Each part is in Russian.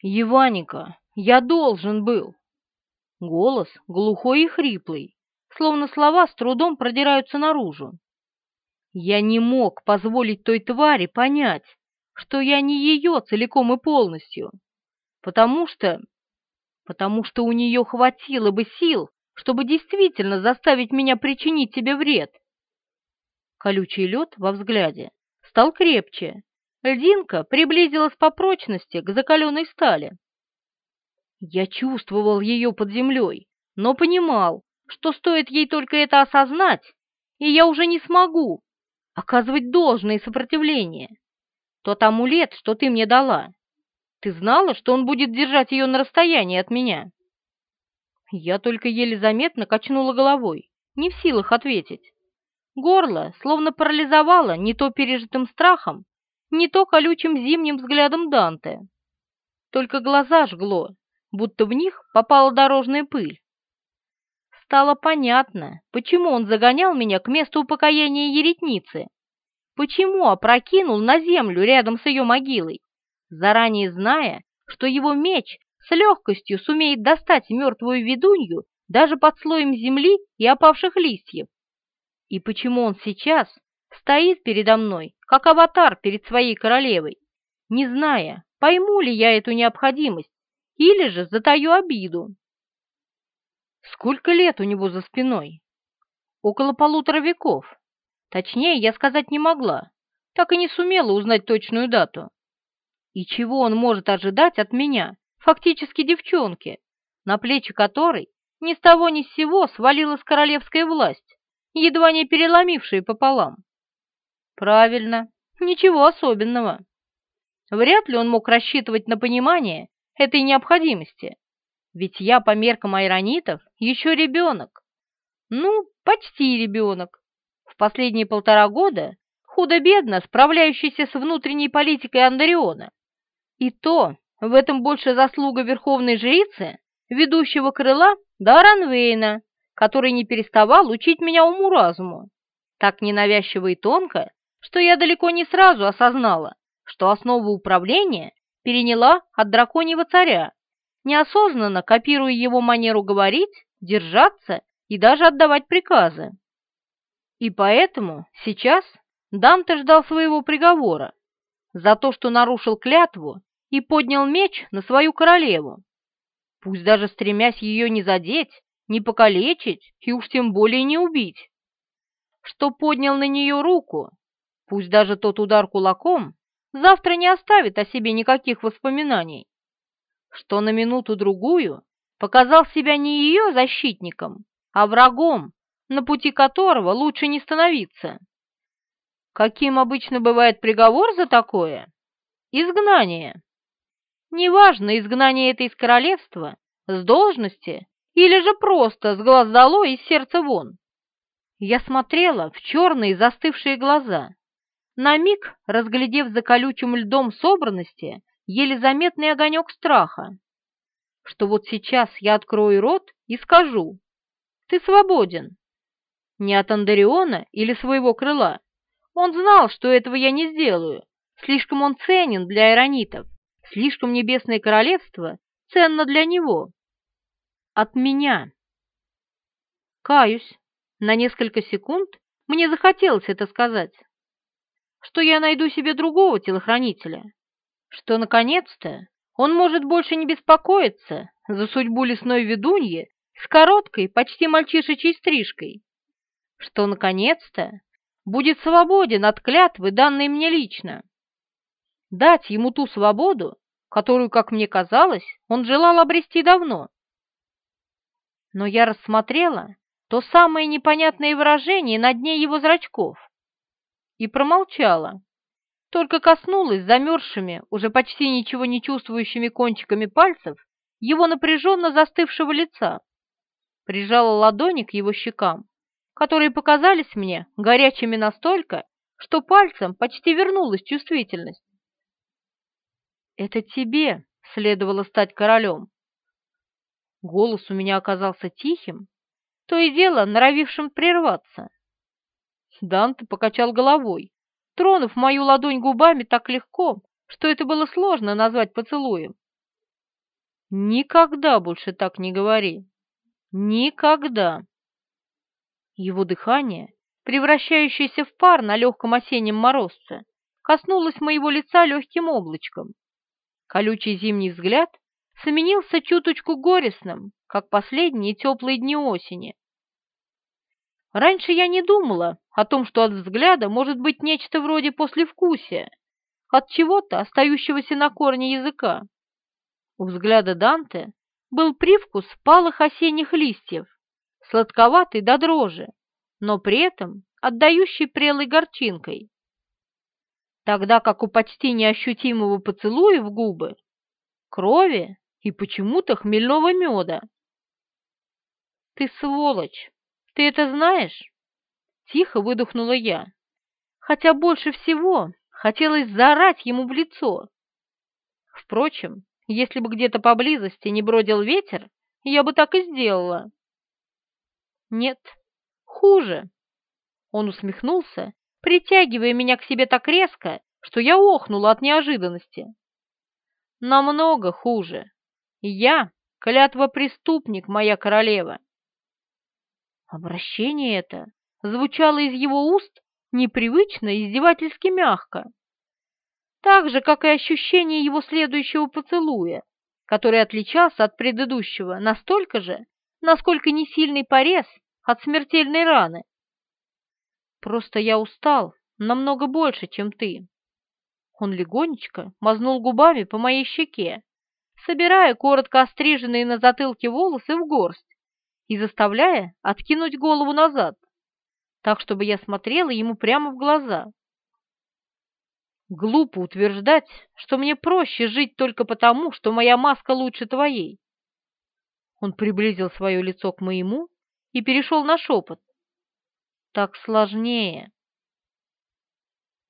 «Еваника, я должен был!» Голос глухой и хриплый, словно слова с трудом продираются наружу. Я не мог позволить той твари понять, что я не ее целиком и полностью, потому что... потому что у нее хватило бы сил, чтобы действительно заставить меня причинить тебе вред. Колючий лед во взгляде стал крепче. Льдинка приблизилась по прочности к закаленной стали. Я чувствовал ее под землей, но понимал, что стоит ей только это осознать, и я уже не смогу оказывать должное сопротивление. Тот амулет, что ты мне дала, ты знала, что он будет держать ее на расстоянии от меня?» Я только еле заметно качнула головой, не в силах ответить. Горло словно парализовало не то пережитым страхом, не то колючим зимним взглядом Данте. Только глаза жгло, будто в них попала дорожная пыль. Стало понятно, почему он загонял меня к месту упокоения еретницы, почему опрокинул на землю рядом с ее могилой, заранее зная, что его меч с легкостью сумеет достать мертвую ведунью даже под слоем земли и опавших листьев. И почему он сейчас стоит передо мной, как аватар перед своей королевой, не зная, пойму ли я эту необходимость или же затаю обиду. Сколько лет у него за спиной? Около полутора веков. Точнее, я сказать не могла, так и не сумела узнать точную дату. И чего он может ожидать от меня, фактически девчонки, на плечи которой ни с того ни с сего свалилась королевская власть, едва не переломившая пополам? Правильно, ничего особенного. Вряд ли он мог рассчитывать на понимание этой необходимости, ведь я по меркам айронитов еще ребенок. Ну, почти ребенок. В последние полтора года худо-бедно справляющийся с внутренней политикой Андариона. И то в этом больше заслуга верховной жрицы, ведущего крыла Даранвейна, который не переставал учить меня уму-разуму. Так ненавязчиво и тонко, что я далеко не сразу осознала, что основу управления переняла от драконьего царя, неосознанно копируя его манеру говорить, держаться и даже отдавать приказы. И поэтому сейчас Данте ждал своего приговора за то, что нарушил клятву и поднял меч на свою королеву, пусть даже стремясь ее не задеть, не покалечить и уж тем более не убить. Что поднял на нее руку, пусть даже тот удар кулаком завтра не оставит о себе никаких воспоминаний, что на минуту-другую показал себя не ее защитником, а врагом, на пути которого лучше не становиться. Каким обычно бывает приговор за такое? Изгнание. Неважно, изгнание это из королевства, с должности или же просто с глаз долой и сердца вон. Я смотрела в черные застывшие глаза, на миг разглядев за колючим льдом собранности еле заметный огонек страха, что вот сейчас я открою рот и скажу «Ты свободен». Не от Андариона или своего крыла. Он знал, что этого я не сделаю. Слишком он ценен для иронитов. Слишком Небесное Королевство ценно для него. От меня. Каюсь. На несколько секунд мне захотелось это сказать. Что я найду себе другого телохранителя. Что, наконец-то, он может больше не беспокоиться за судьбу лесной ведуньи с короткой, почти мальчишечьей стрижкой. Что, наконец-то, будет свободен от клятвы, данной мне лично дать ему ту свободу, которую, как мне казалось, он желал обрести давно. Но я рассмотрела то самое непонятное выражение на дне его зрачков и промолчала, только коснулась замерзшими, уже почти ничего не чувствующими кончиками пальцев его напряженно застывшего лица, прижала ладони к его щекам, которые показались мне горячими настолько, что пальцем почти вернулась чувствительность. Это тебе следовало стать королем. Голос у меня оказался тихим, то и дело норовившим прерваться. Данте покачал головой, тронув мою ладонь губами так легко, что это было сложно назвать поцелуем. Никогда больше так не говори. Никогда. Его дыхание, превращающееся в пар на легком осеннем морозце, коснулось моего лица легким облачком. Колючий зимний взгляд сменился чуточку горестным, как последние теплые дни осени. Раньше я не думала о том, что от взгляда может быть нечто вроде послевкусия, от чего-то, остающегося на корне языка. У взгляда Данте был привкус палых осенних листьев, сладковатый до дрожи, но при этом отдающий прелой горчинкой. Тогда как у почти неощутимого поцелуя в губы, крови и почему-то хмельного меда. «Ты сволочь! Ты это знаешь?» Тихо выдохнула я, хотя больше всего хотелось заорать ему в лицо. Впрочем, если бы где-то поблизости не бродил ветер, я бы так и сделала. Нет, хуже. Он усмехнулся, притягивая меня к себе так резко, что я охнула от неожиданности. Намного хуже. Я — клятва-преступник, моя королева. Обращение это звучало из его уст непривычно и издевательски мягко так же, как и ощущение его следующего поцелуя, который отличался от предыдущего настолько же, насколько не сильный порез от смертельной раны. Просто я устал намного больше, чем ты. Он легонечко мазнул губами по моей щеке, собирая коротко остриженные на затылке волосы в горсть и заставляя откинуть голову назад, так, чтобы я смотрела ему прямо в глаза. Глупо утверждать, что мне проще жить только потому, что моя маска лучше твоей. Он приблизил свое лицо к моему и перешел на шепот. Так сложнее.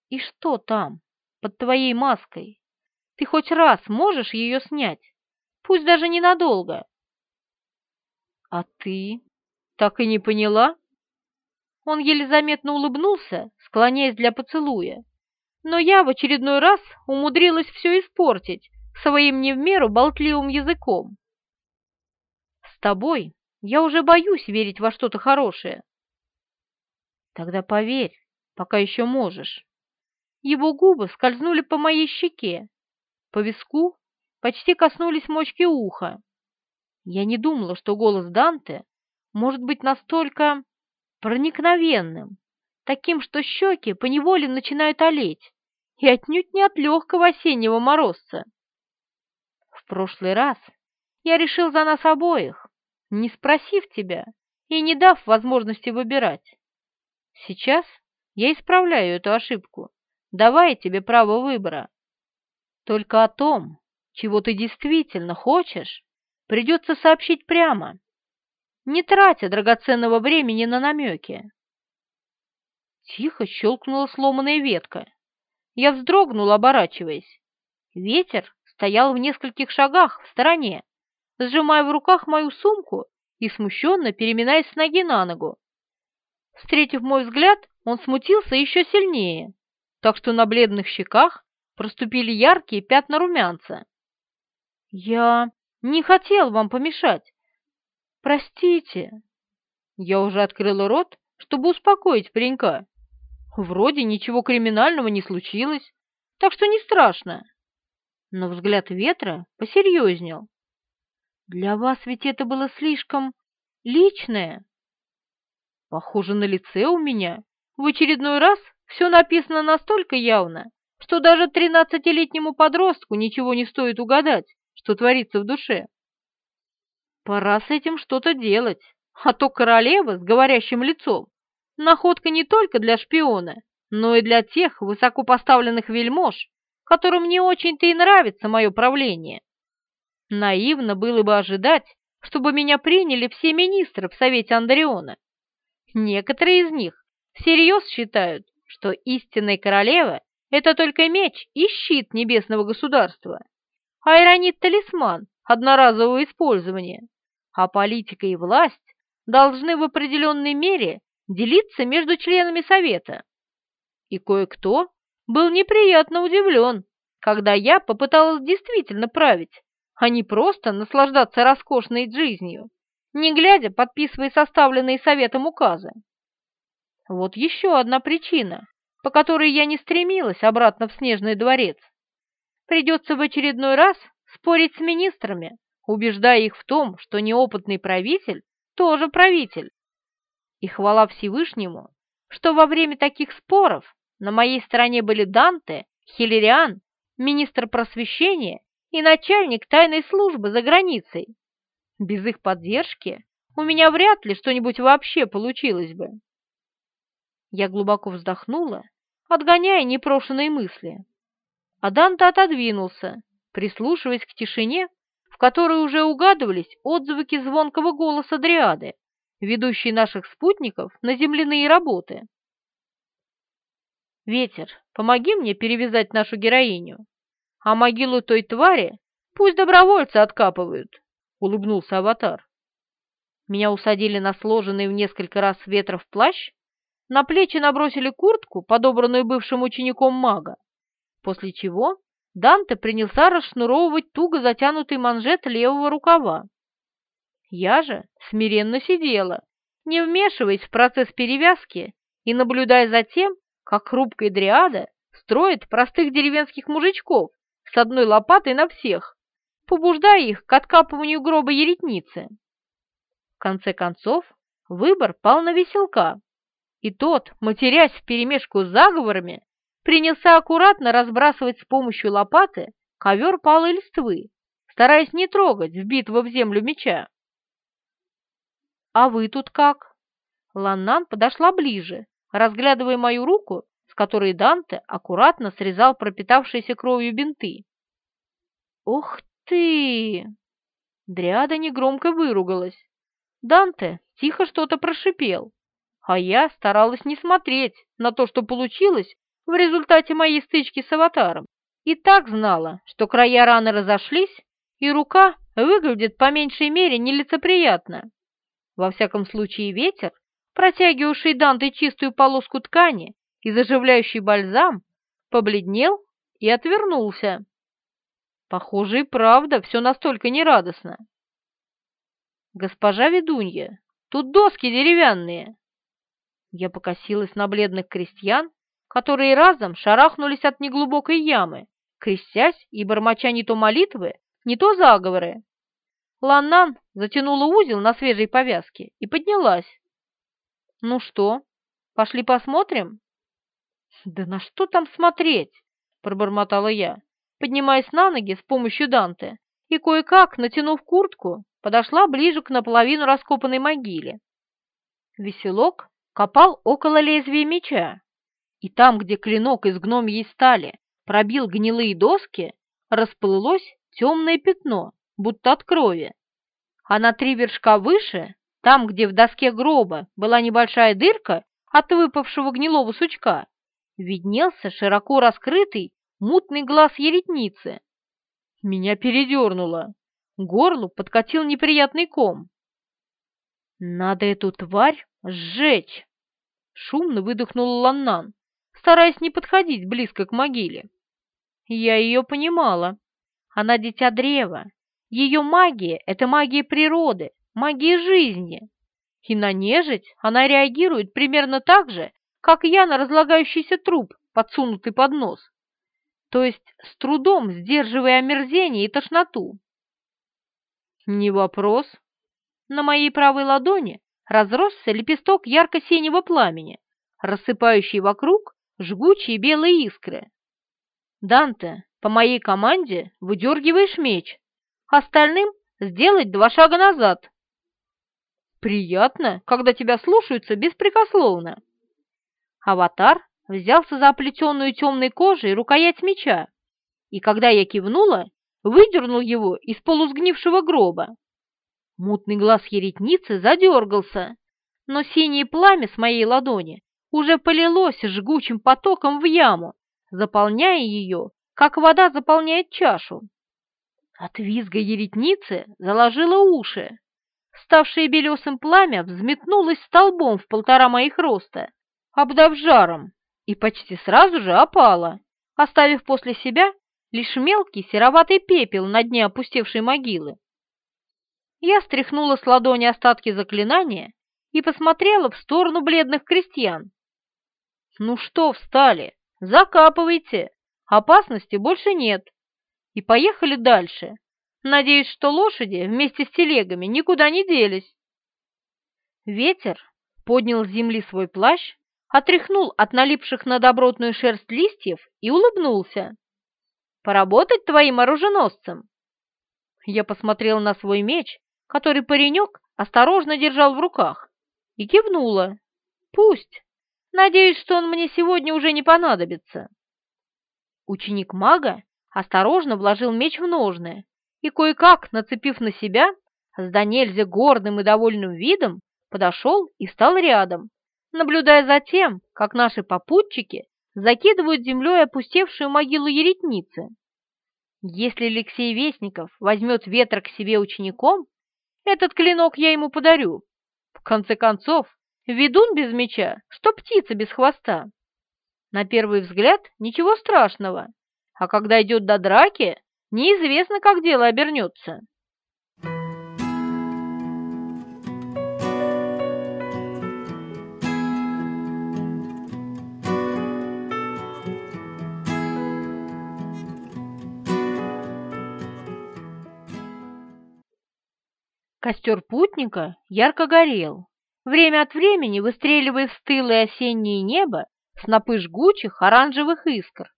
И что там, под твоей маской? Ты хоть раз можешь ее снять, пусть даже ненадолго. А ты так и не поняла? Он еле заметно улыбнулся, склоняясь для поцелуя но я в очередной раз умудрилась все испортить своим не в меру болтливым языком. С тобой я уже боюсь верить во что-то хорошее. Тогда поверь, пока еще можешь. Его губы скользнули по моей щеке, по виску почти коснулись мочки уха. Я не думала, что голос Данте может быть настолько проникновенным, таким, что щеки поневоле начинают олеть, и отнюдь не от легкого осеннего морозца. В прошлый раз я решил за нас обоих, не спросив тебя и не дав возможности выбирать. Сейчас я исправляю эту ошибку, давая тебе право выбора. Только о том, чего ты действительно хочешь, придется сообщить прямо, не тратя драгоценного времени на намеки. Тихо щелкнула сломанная ветка. Я вздрогнул, оборачиваясь. Ветер стоял в нескольких шагах в стороне, сжимая в руках мою сумку и смущенно переминаясь с ноги на ногу. Встретив мой взгляд, он смутился еще сильнее, так что на бледных щеках проступили яркие пятна румянца. «Я не хотел вам помешать. Простите». Я уже открыла рот, чтобы успокоить паренька. Вроде ничего криминального не случилось, так что не страшно. Но взгляд ветра посерьезнел. Для вас ведь это было слишком личное. Похоже, на лице у меня в очередной раз все написано настолько явно, что даже тринадцатилетнему подростку ничего не стоит угадать, что творится в душе. Пора с этим что-то делать, а то королева с говорящим лицом находка не только для шпиона, но и для тех высокопоставленных вельмож, которым не очень-то и нравится мое правление. Наивно было бы ожидать, чтобы меня приняли все министры в Совете Андреона. Некоторые из них всерьез считают, что истинная королева – это только меч и щит небесного государства, а иронит талисман одноразового использования, а политика и власть должны в определенной мере делиться между членами совета. И кое-кто был неприятно удивлен, когда я попыталась действительно править, а не просто наслаждаться роскошной жизнью, не глядя, подписывая составленные советом указы. Вот еще одна причина, по которой я не стремилась обратно в Снежный дворец. Придется в очередной раз спорить с министрами, убеждая их в том, что неопытный правитель тоже правитель. И хвала Всевышнему, что во время таких споров на моей стороне были Данте, Хиллериан, министр просвещения и начальник тайной службы за границей. Без их поддержки у меня вряд ли что-нибудь вообще получилось бы. Я глубоко вздохнула, отгоняя непрошенные мысли. А Данте отодвинулся, прислушиваясь к тишине, в которой уже угадывались отзвуки звонкого голоса Дриады, ведущей наших спутников на земляные работы. «Ветер, помоги мне перевязать нашу героиню, а могилу той твари пусть добровольцы откапывают», — улыбнулся аватар. Меня усадили на сложенный в несколько раз ветров плащ, на плечи набросили куртку, подобранную бывшим учеником мага, после чего Данте принялся расшнуровывать туго затянутый манжет левого рукава. Я же смиренно сидела, не вмешиваясь в процесс перевязки и наблюдая за тем, как хрупкая дриада строит простых деревенских мужичков с одной лопатой на всех, побуждая их к откапыванию гроба еретницы. В конце концов, выбор пал на веселка, и тот, матерясь вперемешку с заговорами, принялся аккуратно разбрасывать с помощью лопаты ковер палой листвы, стараясь не трогать вбитого в землю меча. «А вы тут как?» Ланнан подошла ближе, разглядывая мою руку, с которой Данте аккуратно срезал пропитавшиеся кровью бинты. «Ух ты!» Дриада негромко выругалась. Данте тихо что-то прошипел, а я старалась не смотреть на то, что получилось в результате моей стычки с аватаром, и так знала, что края раны разошлись, и рука выглядит по меньшей мере нелицеприятно. Во всяком случае ветер, протягивавший Данте чистую полоску ткани и заживляющий бальзам, побледнел и отвернулся. Похоже, и правда все настолько нерадостно. «Госпожа ведунья, тут доски деревянные!» Я покосилась на бледных крестьян, которые разом шарахнулись от неглубокой ямы, крестясь и бормоча не то молитвы, не то заговоры. Ланнан затянула узел на свежей повязке и поднялась. «Ну что, пошли посмотрим?» «Да на что там смотреть?» — пробормотала я, поднимаясь на ноги с помощью Данте и кое-как, натянув куртку, подошла ближе к наполовину раскопанной могиле. Веселок копал около лезвия меча, и там, где клинок из гномьей стали пробил гнилые доски, расплылось темное пятно, будто от крови. А на три вершка выше, там, где в доске гроба была небольшая дырка от выпавшего гнилого сучка, виднелся широко раскрытый мутный глаз еретницы. Меня передернуло, горлу подкатил неприятный ком. «Надо эту тварь сжечь!» Шумно выдохнул Ланнан, стараясь не подходить близко к могиле. Я ее понимала. Она дитя древа. Ее магия — это магия природы, магия жизни. И на нежить она реагирует примерно так же, как я на разлагающийся труп, подсунутый под нос. То есть с трудом сдерживая омерзение и тошноту. Не вопрос. На моей правой ладони разросся лепесток ярко-синего пламени, рассыпающий вокруг жгучие белые искры. «Данте, по моей команде выдергиваешь меч, остальным сделать два шага назад». «Приятно, когда тебя слушаются беспрекословно». Аватар взялся за оплетенную темной кожей рукоять меча, и когда я кивнула, выдернул его из полусгнившего гроба. Мутный глаз еретницы задергался, но синее пламя с моей ладони уже полилось жгучим потоком в яму, заполняя ее, как вода заполняет чашу. От визга еретницы заложило уши. Ставшее белесым пламя взметнулось столбом в полтора моих роста, обдав жаром, и почти сразу же опало, оставив после себя лишь мелкий сероватый пепел на дне опустевшей могилы. Я стряхнула с ладони остатки заклинания и посмотрела в сторону бледных крестьян. «Ну что встали? Закапывайте! Опасности больше нет!» И поехали дальше. Надеюсь, что лошади вместе с телегами никуда не делись. Ветер поднял с земли свой плащ, отряхнул от налипших на добротную шерсть листьев и улыбнулся. «Поработать твоим оруженосцем?» Я посмотрел на свой меч, который паренек осторожно держал в руках, и кивнула. «Пусть. Надеюсь, что он мне сегодня уже не понадобится». Ученик мага осторожно вложил меч в ножны и, кое-как нацепив на себя, с да нельзя гордым и довольным видом подошел и стал рядом, наблюдая за тем, как наши попутчики закидывают землей опустевшую могилу еретницы. Если Алексей Вестников возьмет ветра к себе учеником, этот клинок я ему подарю. В конце концов, ведун без меча, что птица без хвоста. На первый взгляд ничего страшного, а когда идет до драки, неизвестно, как дело обернется. Костер путника ярко горел, время от времени выстреливая в стылое осеннее небо снопы жгучих оранжевых искр.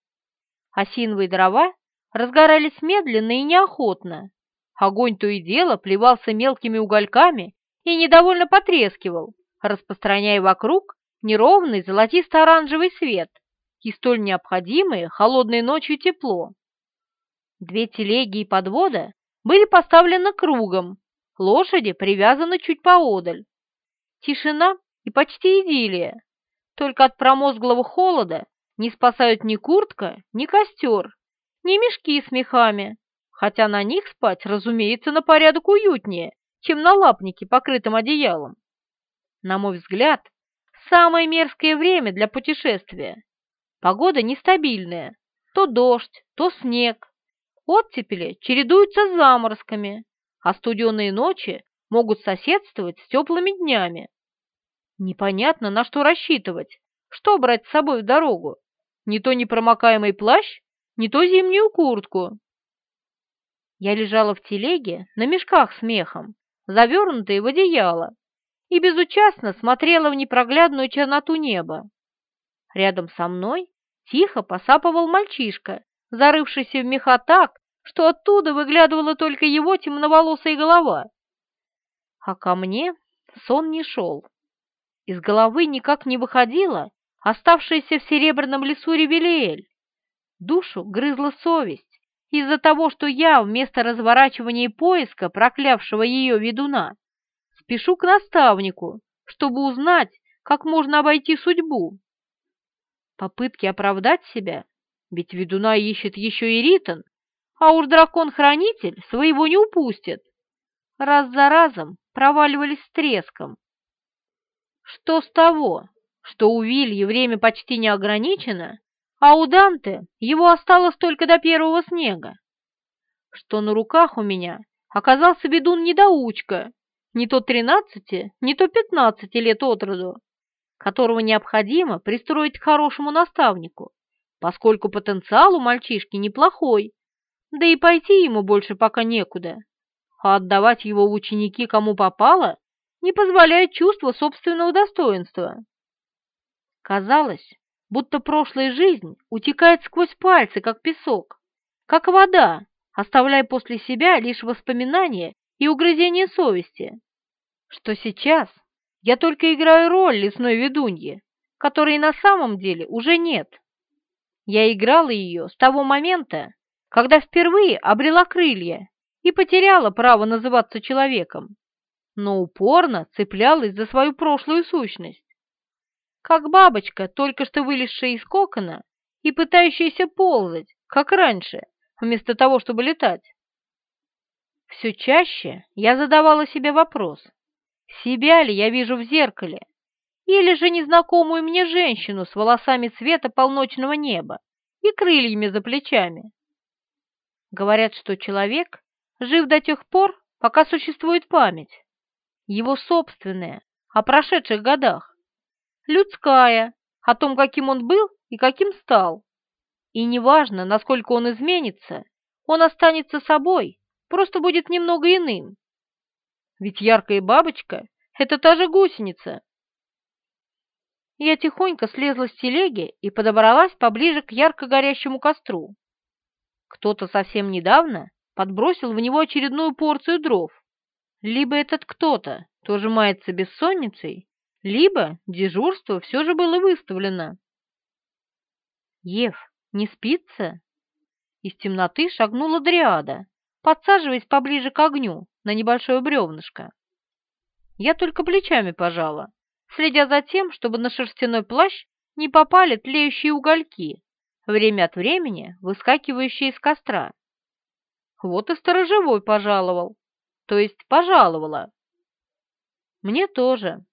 Осиновые дрова разгорались медленно и неохотно. Огонь то и дело плевался мелкими угольками и недовольно потрескивал, распространяя вокруг неровный золотисто-оранжевый свет и столь необходимое холодной ночью тепло. Две телеги и подвода были поставлены кругом, Лошади привязаны чуть поодаль. Тишина и почти идиллия. Только от промозглого холода не спасают ни куртка, ни костер, ни мешки с мехами, хотя на них спать, разумеется, на порядок уютнее, чем на лапнике, покрытом одеялом. На мой взгляд, самое мерзкое время для путешествия. Погода нестабильная, то дождь, то снег. Оттепели чередуются с заморозками, а студеные ночи могут соседствовать с теплыми днями. Непонятно, на что рассчитывать, что брать с собой в дорогу. Не то непромокаемый плащ, не то зимнюю куртку. Я лежала в телеге на мешках с мехом, завернутые в одеяло, и безучастно смотрела в непроглядную черноту неба. Рядом со мной тихо посапывал мальчишка, зарывшийся в меха так, что оттуда выглядывала только его темноволосая голова. А ко мне сон не шел. Из головы никак не выходила оставшаяся в серебряном лесу Ревелиэль. Душу грызла совесть из-за того, что я вместо разворачивания поиска проклявшего ее ведуна спешу к наставнику, чтобы узнать, как можно обойти судьбу. Попытки оправдать себя, ведь ведуна ищет еще и Ритон, а уж дракон-хранитель своего не упустит. Раз за разом проваливались с треском. Что с того, что у Вильи время почти не ограничено, а у Данте его осталось только до первого снега? Что на руках у меня оказался бедун-недоучка, не то тринадцати, не то пятнадцати лет от роду, которого необходимо пристроить к хорошему наставнику, поскольку потенциал у мальчишки неплохой, да и пойти ему больше пока некуда, а отдавать его ученики кому попало не позволяет чувство собственного достоинства. Казалось, будто прошлая жизнь утекает сквозь пальцы, как песок, как вода, оставляя после себя лишь воспоминания и угрызения совести, что сейчас я только играю роль лесной ведуньи, которой на самом деле уже нет. Я играла ее с того момента, когда впервые обрела крылья и потеряла право называться человеком, но упорно цеплялась за свою прошлую сущность. Как бабочка, только что вылезшая из кокона и пытающаяся ползать, как раньше, вместо того, чтобы летать. Все чаще я задавала себе вопрос, себя ли я вижу в зеркале, или же незнакомую мне женщину с волосами цвета полночного неба и крыльями за плечами. Говорят, что человек жив до тех пор, пока существует память. Его собственная, о прошедших годах. Людская, о том, каким он был и каким стал. И неважно, насколько он изменится, он останется собой, просто будет немного иным. Ведь яркая бабочка — это та же гусеница. Я тихонько слезла с телеги и подобралась поближе к ярко горящему костру. Кто-то совсем недавно подбросил в него очередную порцию дров. Либо этот кто-то тоже мается бессонницей, либо дежурство все же было выставлено. «Ев, не спится?» Из темноты шагнула Дриада, подсаживаясь поближе к огню на небольшое бревнышко. Я только плечами пожала, следя за тем, чтобы на шерстяной плащ не попали тлеющие угольки, время от времени выскакивающие из костра. Вот и сторожевой пожаловал, то есть пожаловала. Мне тоже.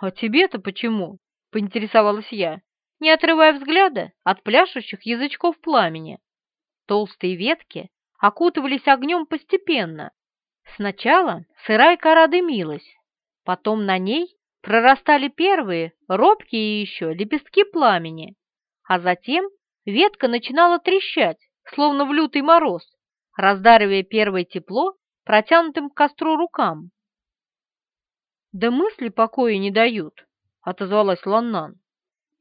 А тебе-то почему? Поинтересовалась я, не отрывая взгляда от пляшущих язычков пламени. Толстые ветки окутывались огнем постепенно. Сначала сырая кора дымилась, потом на ней прорастали первые, робкие еще, лепестки пламени, а затем ветка начинала трещать, словно в лютый мороз, раздаривая первое тепло протянутым к костру рукам. «Да мысли покоя не дают», — отозвалась Ланнан.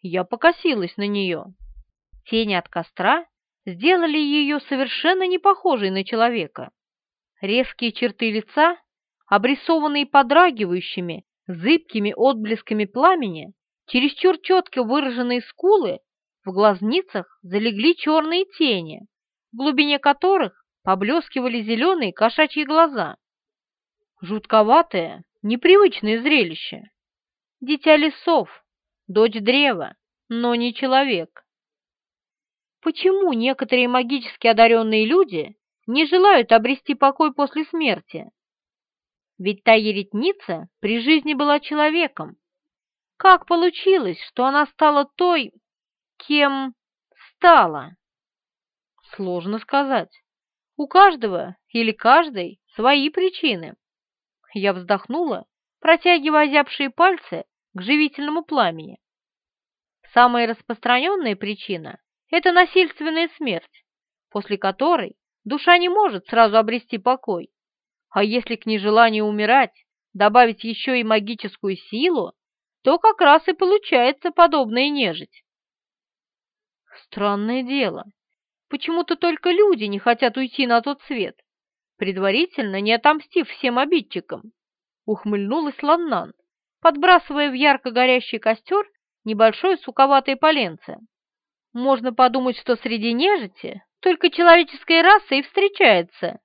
Я покосилась на нее. Тени от костра сделали ее совершенно не похожей на человека. Резкие черты лица, обрисованные подрагивающими, зыбкими отблесками пламени, чересчур четко выраженные скулы, в глазницах залегли черные тени, в глубине которых поблескивали зеленые кошачьи глаза. Жутковатое, непривычное зрелище. Дитя лесов, дочь древа, но не человек. Почему некоторые магически одаренные люди не желают обрести покой после смерти? Ведь та еретница при жизни была человеком. Как получилось, что она стала той, кем стала? Сложно сказать. У каждого или каждой свои причины. Я вздохнула, протягивая озябшие пальцы к живительному пламени. Самая распространенная причина – это насильственная смерть, после которой душа не может сразу обрести покой. А если к нежеланию умирать добавить еще и магическую силу, то как раз и получается подобная нежить. Странное дело. Почему-то только люди не хотят уйти на тот свет, предварительно не отомстив всем обидчикам. Ухмыльнулась Ланнан, подбрасывая в ярко горящий костер небольшое суковатое поленце. Можно подумать, что среди нежити только человеческая раса и встречается,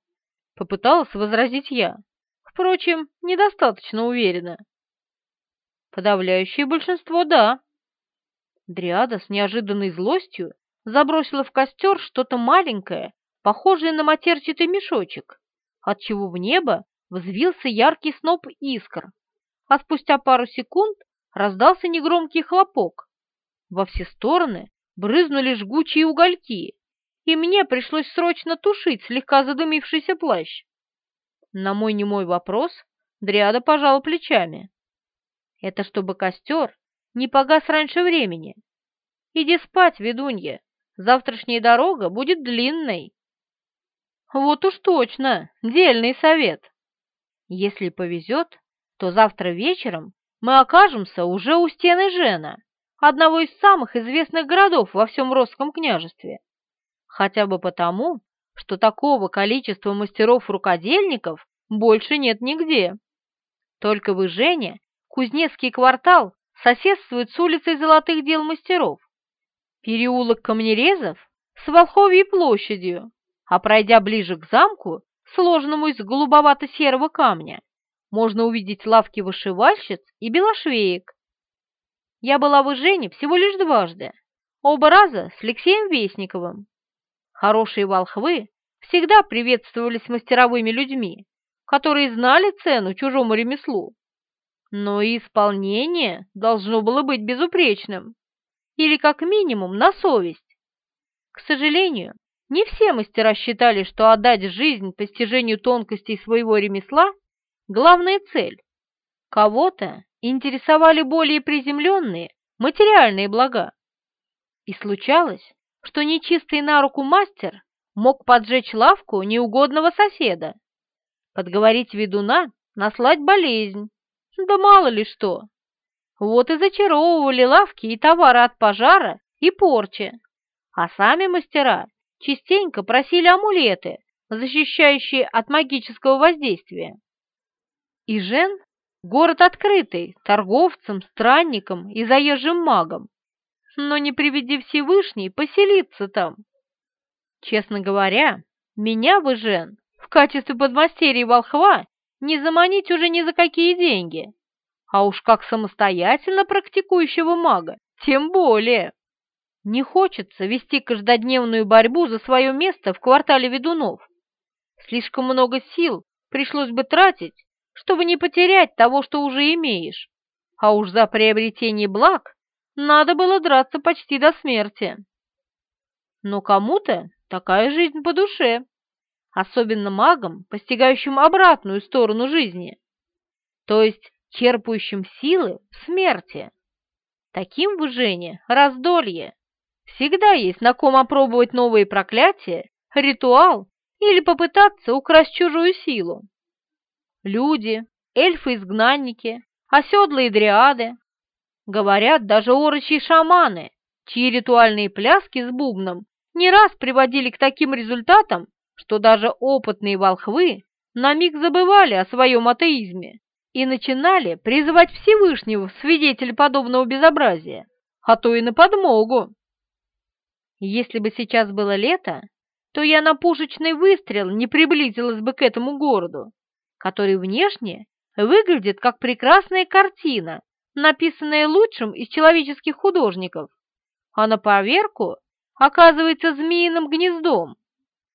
попыталась возразить я. Впрочем, недостаточно уверенно. Подавляющее большинство – да. Дриада с неожиданной злостью забросила в костер что-то маленькое, похожее на матерчатый мешочек, отчего в небо взвился яркий сноп искр, а спустя пару секунд раздался негромкий хлопок. Во все стороны брызнули жгучие угольки, и мне пришлось срочно тушить слегка задымившийся плащ. На мой немой вопрос Дриада пожала плечами. Это чтобы костер не погас раньше времени. Иди спать, ведунья, завтрашняя дорога будет длинной. Вот уж точно, дельный совет. Если повезет, то завтра вечером мы окажемся уже у стены Жена, одного из самых известных городов во всем Росском княжестве. Хотя бы потому, что такого количества мастеров-рукодельников больше нет нигде. Только в Ижене Кузнецкий квартал соседствует с улицей Золотых дел мастеров, переулок Камнерезов с Волховьей площадью, а пройдя ближе к замку, сложенному из голубовато-серого камня, можно увидеть лавки вышивальщиц и белошвеек. Я была в Ижене всего лишь дважды, оба раза с Алексеем Вестниковым. Хорошие волхвы всегда приветствовались мастеровыми людьми, которые знали цену чужому ремеслу. Но и исполнение должно было быть безупречным, или как минимум на совесть. К сожалению, Не все мастера считали, что отдать жизнь постижению тонкостей своего ремесла – главная цель. Кого-то интересовали более приземленные материальные блага. И случалось, что нечистый на руку мастер мог поджечь лавку неугодного соседа, подговорить ведуна наслать болезнь, да мало ли что. Вот и зачаровывали лавки и товары от пожара и порчи, а сами мастера частенько просили амулеты, защищающие от магического воздействия. И Жен – город открытый торговцам, странникам и заезжим магам, но не приведи Всевышний поселиться там. Честно говоря, меня бы, Жен, в качестве подмастерья волхва не заманить уже ни за какие деньги, а уж как самостоятельно практикующего мага, тем более. Не хочется вести каждодневную борьбу за свое место в квартале ведунов. Слишком много сил пришлось бы тратить, чтобы не потерять того, что уже имеешь. А уж за приобретение благ надо было драться почти до смерти. Но кому-то такая жизнь по душе, особенно магам, постигающим обратную сторону жизни, то есть черпающим силы в смерти. Таким в Жене раздолье. Всегда есть на ком опробовать новые проклятия, ритуал или попытаться украсть чужую силу. Люди, эльфы-изгнанники, оседлые дриады, говорят даже орочьи шаманы, чьи ритуальные пляски с бубном не раз приводили к таким результатам, что даже опытные волхвы на миг забывали о своем атеизме и начинали призывать Всевышнего свидетель подобного безобразия, а то и на подмогу. Если бы сейчас было лето, то я на пушечный выстрел не приблизилась бы к этому городу, который внешне выглядит как прекрасная картина, написанная лучшим из человеческих художников, а на поверку оказывается змеиным гнездом,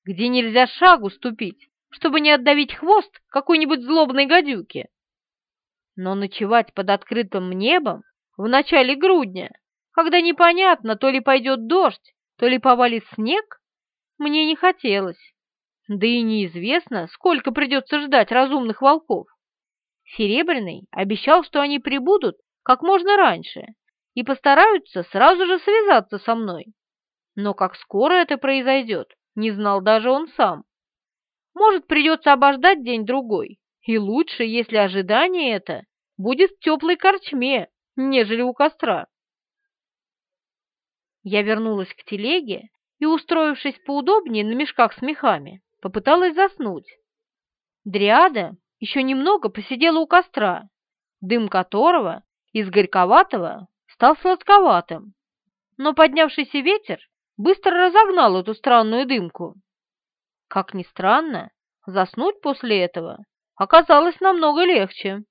где нельзя шагу ступить, чтобы не отдавить хвост какой-нибудь злобной гадюки. Но ночевать под открытым небом в начале грудня, когда непонятно, то ли пойдет дождь, то ли повалит снег, мне не хотелось. Да и неизвестно, сколько придется ждать разумных волков. Серебряный обещал, что они прибудут как можно раньше и постараются сразу же связаться со мной. Но как скоро это произойдет, не знал даже он сам. Может, придется обождать день-другой, и лучше, если ожидание это будет в теплой корчме, нежели у костра. Я вернулась к телеге и, устроившись поудобнее на мешках с мехами, попыталась заснуть. Дриада еще немного посидела у костра, дым которого из горьковатого стал сладковатым, но поднявшийся ветер быстро разогнал эту странную дымку. Как ни странно, заснуть после этого оказалось намного легче.